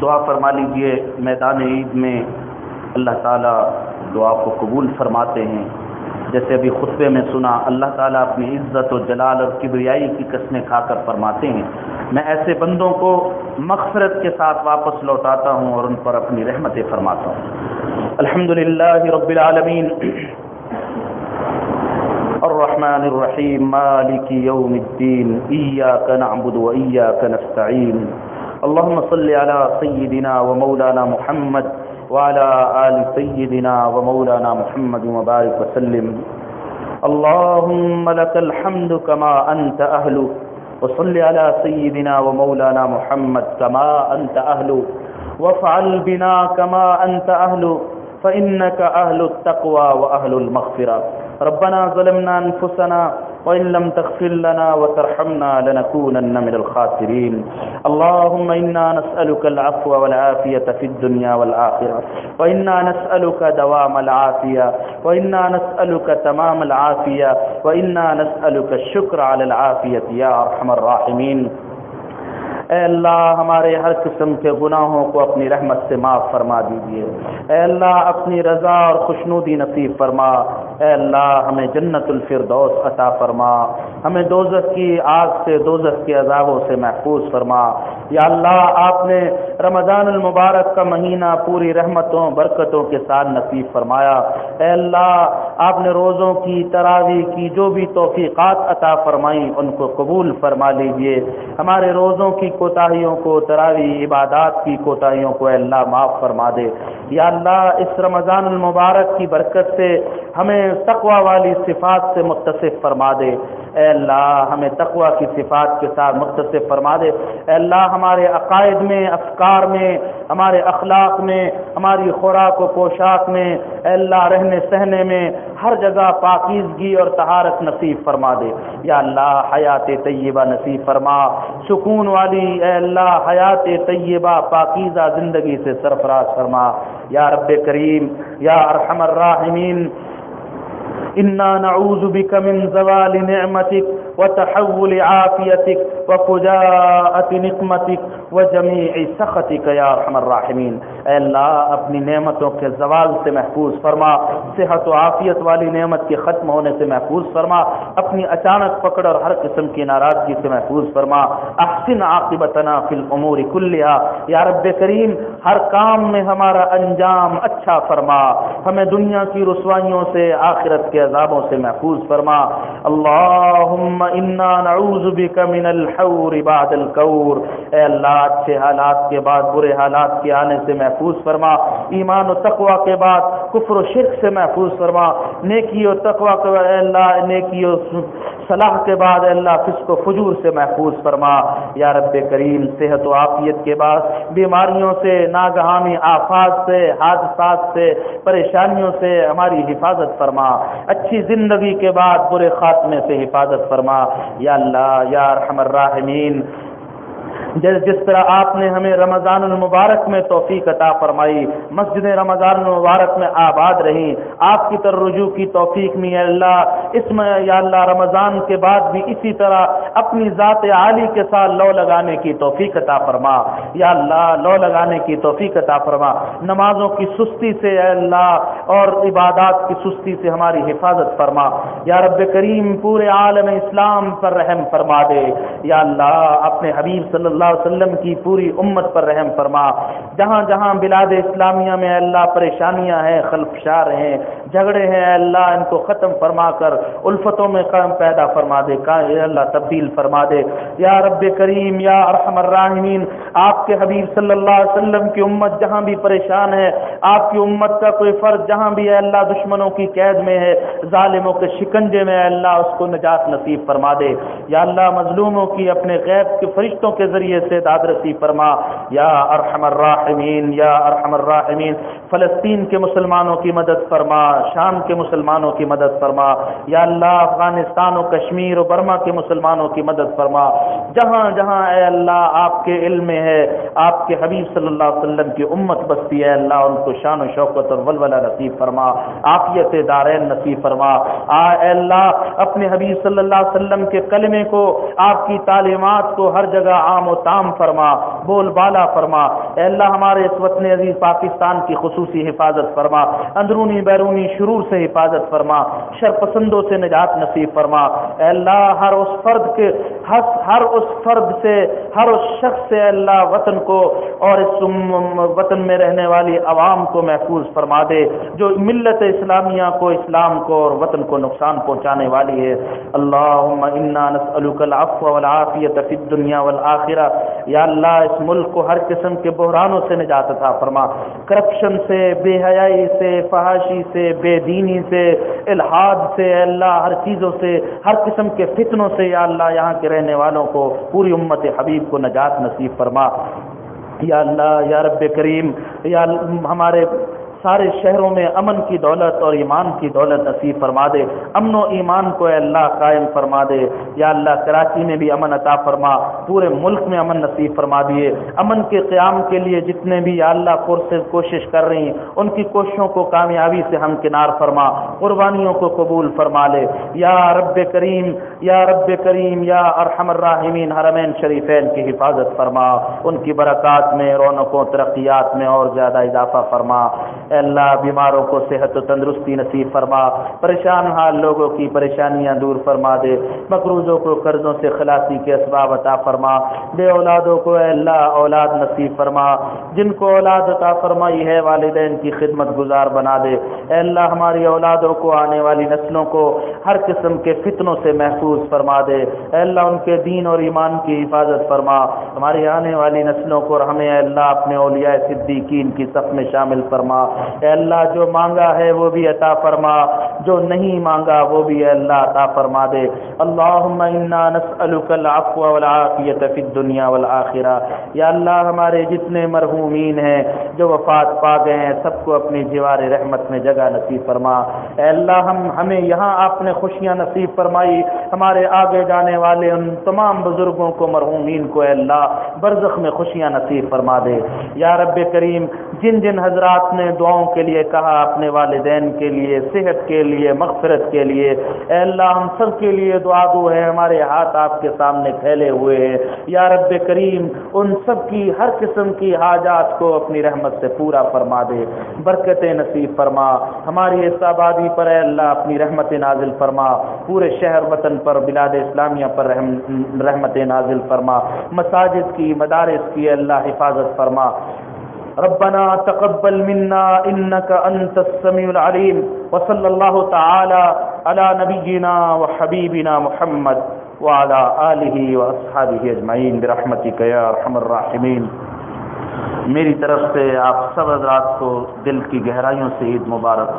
دعا فرما لیجیے، میدان عید میں اللہ تعالیٰ دعا کو قبول فرماتے ہیں۔ جیسے ابھی خطبے میں سنا، اللہ تعالیٰ اپنی عزت و جلال اور کبریائی کی قسمیں کھا کر فرماتے ہیں۔ میں ایسے بندوں کو مغفرت کے ساتھ واپس لوٹاتا ہوں اور ان پر اپنی رحمتیں فرماتا ہوں۔ الحمد للہ رب العالمین۔ الرحمن الرحیم، مالک یوم الدین، ایاک نعبد و ایاک نستعین۔ اللهم صل على سيدنا ومولانا محمد وعلى آل سيدنا ومولانا محمد وبارك وسلم. اللهم لك الحمد كما أنت أهل وصل على سيدنا ومولانا محمد كما أنت أهل وافعل بنا كما أنت أهل فإنك أهل التقوى وأهل المغفرة. ربنا ظلمنا أنفسنا وإن لم تغفر لنا وترحمنا لنكونن من الخاسرين. اللهم إنا نسألك العفو والعافية في الدنيا والآخرة. وإنا نسألك دوام العافية. وإنا نسألك تمام العافية. وإنا نسألك الشكر على العافية يا أرحم الراحمين. اے اللہ، ہمارے ہر قسم کے گناہوں کو اپنی رحمت سے معاف فرما دیجیے۔ اے اللہ، اپنی رضا اور خوشنودی نصیب فرما۔ اے اللہ، ہمیں جنت الفردوس عطا فرما۔ ہمیں دوزخ کی آگ سے، دوزخ کے عذابوں سے محفوظ فرما۔ یا اللہ، آپ نے رمضان المبارک کا مہینہ پوری رحمتوں، برکتوں کے ساتھ نصیب فرمایا۔ اے اللہ، آپ نے روزوں کی تراوی کی جو بھی توفیقات عطا فرمائیں، ان کو قبول فرما لیجیے ہمارے روزوں کی کوتاہیوں کو تراوی عبادات کی کوتاہیوں کو اے اللہ معاف فرما دے۔ یا اللہ، اس رمضان المبارک کی برکت سے ہمیں تقوا والی صفات سے متصف فرما دے۔ اے اللہ، ہمیں تقوا کی صفات کے ساتھ متصف فرما دے۔ اے اللہ، ہمارے عقائد میں، افکار میں، ہمارے اخلاق میں، ہماری خوراک و پوشاک میں، اے اللہ، رہنے سہنے میں ہر جگہ پاکیزگی اور تہارت نصیب فرما دے۔ یا اللہ، حیات طیبہ نصیب فرما۔ سکون والی، اے اللہ، حیات طیبہ پاکیزہ زندگی سے سرفراز فرما۔ یا رب کریم، یا ارحم الراحمین إنا نعوذ بك من زوال نعمتك وتحول عافيتك وفجاءة نقمتك وجميع سخطك يا ارحم الراحمین اے اللہ، اپنی نعمتوں کے زوال سے محفوظ فرما، صحت و عافیت والی نعمت کے ختم ہونے سے محفوظ فرما، اپنی اچانک پکڑ اور ہر قسم کی ناراضگی سے محفوظ فرما۔ احسن عاقبتنا فی الامور كلها یا رب کریم، ہر کام میں ہمارا انجام اچھا فرما۔ ہمیں دنیا کی رسوائیوں سے، آخرت کے عذابوں سے محفوظ فرما۔ اللہم انا نعوذ بک من الحور بعد القور۔ اے اللہ، اچھے حالات کے بعد، برے حالات کے آنے سے محفوظ فرما۔ ایمان و تقوی کے بعد، کفر و شرک سے محفوظ فرما۔ نیکی و تقوی کے بعد، اے اللہ، نیکی و صلاح کے بعد اللہ فسق و فجور سے محفوظ فرما۔ یا رب کریم، صحت و عافیت کے بعد بیماریوں سے، ناگہانی، آفات سے، حادثات سے، پریشانیوں سے ہماری حفاظت فرما۔ اچھی زندگی کے بعد برے خاتمے سے حفاظت فرما۔ یا اللہ، یا رحم الراحمین، جس جس طرح آپ نے ہمیں رمضان المبارک میں توفیق عطا فرمائی، مسجد رمضان المبارک میں آباد رہی، آپ کی طرح رجوع کی توفیق میں اللہ اس میں یا اللہ رمضان کے بعد بھی اسی طرح اپنی ذات عالی کے ساتھ لو لگانے کی توفیق عطا فرما۔ یا اللہ لو لگانے کی توفیق عطا فرما۔ نمازوں کی سستی سے اے اللہ اور عبادات کی سستی سے ہماری حفاظت فرما۔ یا رب کریم، پورے عالم اسلام پر رحم فرما دے۔ یا اللہ، اپنے حبیب صلی اللہ علیہ وسلم کی پوری امت پر رحم فرما۔ جہاں جہاں بلاد اسلامیہ میں اللہ پریشانیاں ہیں خلفشار ہیں، جھگڑے ہیں، اللہ ان کو ختم فرما کر الفتوں میں قدم پیدا فرما دے۔ اللہ، تبدیل فرما دے۔ یا رب کریم، یا ارحم الراحمین، آپ کے حبیب صلی اللہ علیہ وسلم کی امت جہاں بھی پریشان ہے، آپ کی امت کا کوئی فرد جہاں بھی ہے اللہ دشمنوں کی قید میں ہے، ظالموں کے شکنجے میں ہے اللہ اس کو نجات نصیب فرما دے۔ یا اللہ مظلوموں کی اپنے غیب کے فرشتوں کے ذریعے سے داد رسی فرما۔ یا ارحم الراحمین، یا ارحم الراحمین، فلسطین کے مسلمانوں کی مدد فرما، شام کے مسلمانوں کی مدد فرما۔ یا اللہ افغانستان و کشمیر و برما کے مسلمانوں کی مدد فرما۔ جہاں جہاں اے اللہ آپ کے علم میں ہے، آپ کے حبیب صلی اللہ علیہ وسلم کی امت بستی ہے اللہ ان کو شان و شوقت اور ولولہ نصیب فرما، عافیت دارین نصیب فرما۔ آ اللہ، اپنے حبیب صلی اللہ علیہ وسلم کے کلمے کو، آپ کی تعلیمات کو ہر جگہ عام و تام فرما۔ بول بالا فرما۔ اے اللہ ہمارے اس وطن عزیز پاکستان کی خصوصی حفاظت فرما۔ اندرونی بیرونی شرور سے حفاظت فرما۔ شرپسندوں سے نجات نصیب فرما۔ اے اللہ ہر اس فرد کے ہر اس فرد سے، ہر اس شخص سے اللہ وطن کو اور اس وطن میں رہنے والی عوام کو محفوظ فرما دے۔ جو ملت اسلامیہ کو، اسلام کو اور وطن کو نقصان پہنچانے والی ہے۔ اللہ العفو والعافیت فی الدنیا والآخرہ۔ یا اللہ اس ملک کو ہر قسم کے بحرانوں سے نجات عطا فرما۔ کرپشن سے، بے حیائی سے، فحاشی سے، بے دینی سے الحاد سے اللہ، ہر چیزوں سے، ہر قسم کے فتنوں سے یا اللہ، یہاں کے رہنے والوں کو پوری امت حبیب کو نجات نصیب فرما۔ یا اللہ، یا رب کریم، یا ہمارے سارے شہروں میں امن کی دولت اور ایمان کی دولت نصیب فرما دے۔ امن و ایمان کو اے اللہ قائم فرما دے۔ یا اللہ، کراچی میں بھی امن عطا فرما۔ پورے ملک میں امن نصیب فرما دیے۔ امن کے قیام کے لیے جتنے بھی یا اللہ فورسز کوشش کر رہی ہیں، ان کی کوششوں کو کامیابی سے ہم کنار فرما۔ قربانیوں کو قبول فرما لے۔ یا رب کریم، یا رب کریم، یا ارحم الراحمین، حرمین شریفین کی حفاظت فرما۔ ان کی برکات میں، رونقوں، ترقیات میں اور زیادہ اضافہ فرما۔ اے اللہ بیماروں کو صحت و تندرستی نصیب فرما، پریشان حال لوگوں کی پریشانیاں دور فرما دے، مقروضوں کو قرضوں سے خلاصی کے اسباب عطا فرما۔ بے اولادوں کو اے اللہ اولاد نصیب فرما۔ جن کو اولاد عطا فرمائی ہے، والدین کی خدمت گزار بنا دے۔ اے اللہ ہماری اولادوں کو، آنے والی نسلوں کو ہر قسم کے فتنوں سے محفوظ فرما دے۔ اے اللہ ان کے دین اور ایمان کی حفاظت فرما۔ ہماری آنے والی نسلوں کو اور ہمیں اے اللہ اپنے اولیاء صدیقین کی صف میں شامل فرما۔ اے اللہ جو مانگا ہے وہ بھی عطا فرما جو نہیں مانگا وہ بھی اے اللہ عطا فرما دے اللہم انا نسألک العفو والعافیت فی الدنیا والآخرہ یا اللہ ہمارے جتنے مرحومین ہیں جو وفات پا گئے ہیں سب کو اپنی جوار رحمت میں جگہ نصیب فرما اے اللہ ہم ہمیں یہاں آپ نے خوشیاں نصیب فرمائی ہمارے آگے جانے والے ان تمام بزرگوں کو مرحومین کو، اے اللہ، برزخ میں خوشیاں نصیب فرما دے۔ یا رب کریم، جن جن حضرات نے دعاؤں کے لیے کہا، اپنے والدین کے لیے، صحت کے لیے، مغفرت کے لیے، اے اللہ، ہم سب کے لیے دعا گو ہے۔ ہمارے ہاتھ آپ کے سامنے پھیلے ہوئے ہیں۔ یا رب کریم، ان سب کی ہر قسم کی حاجات کو اپنی رحمت سے پورا فرما دے۔ برکت نصیب فرما۔ ہماری اس آبادی پر اے اللہ، اپنی رحمت نازل فرما۔ پورے شہر، وطن پر بلاد اسلامیہ پر رحم رحمت نازل فرما، مساجد کی، مدارس کی، اللہ حفاظت فرما۔ ربنا تقبل منا انك انت السميع العليم وصلى الله تعالى على نبينا وحبيبنا محمد وعلى اله واصحابه اجمعين برحمتك يا ارحم الراحمين میری طرف سے آپ سب حضرات کو دل کی گہرائیوں سے عید مبارک۔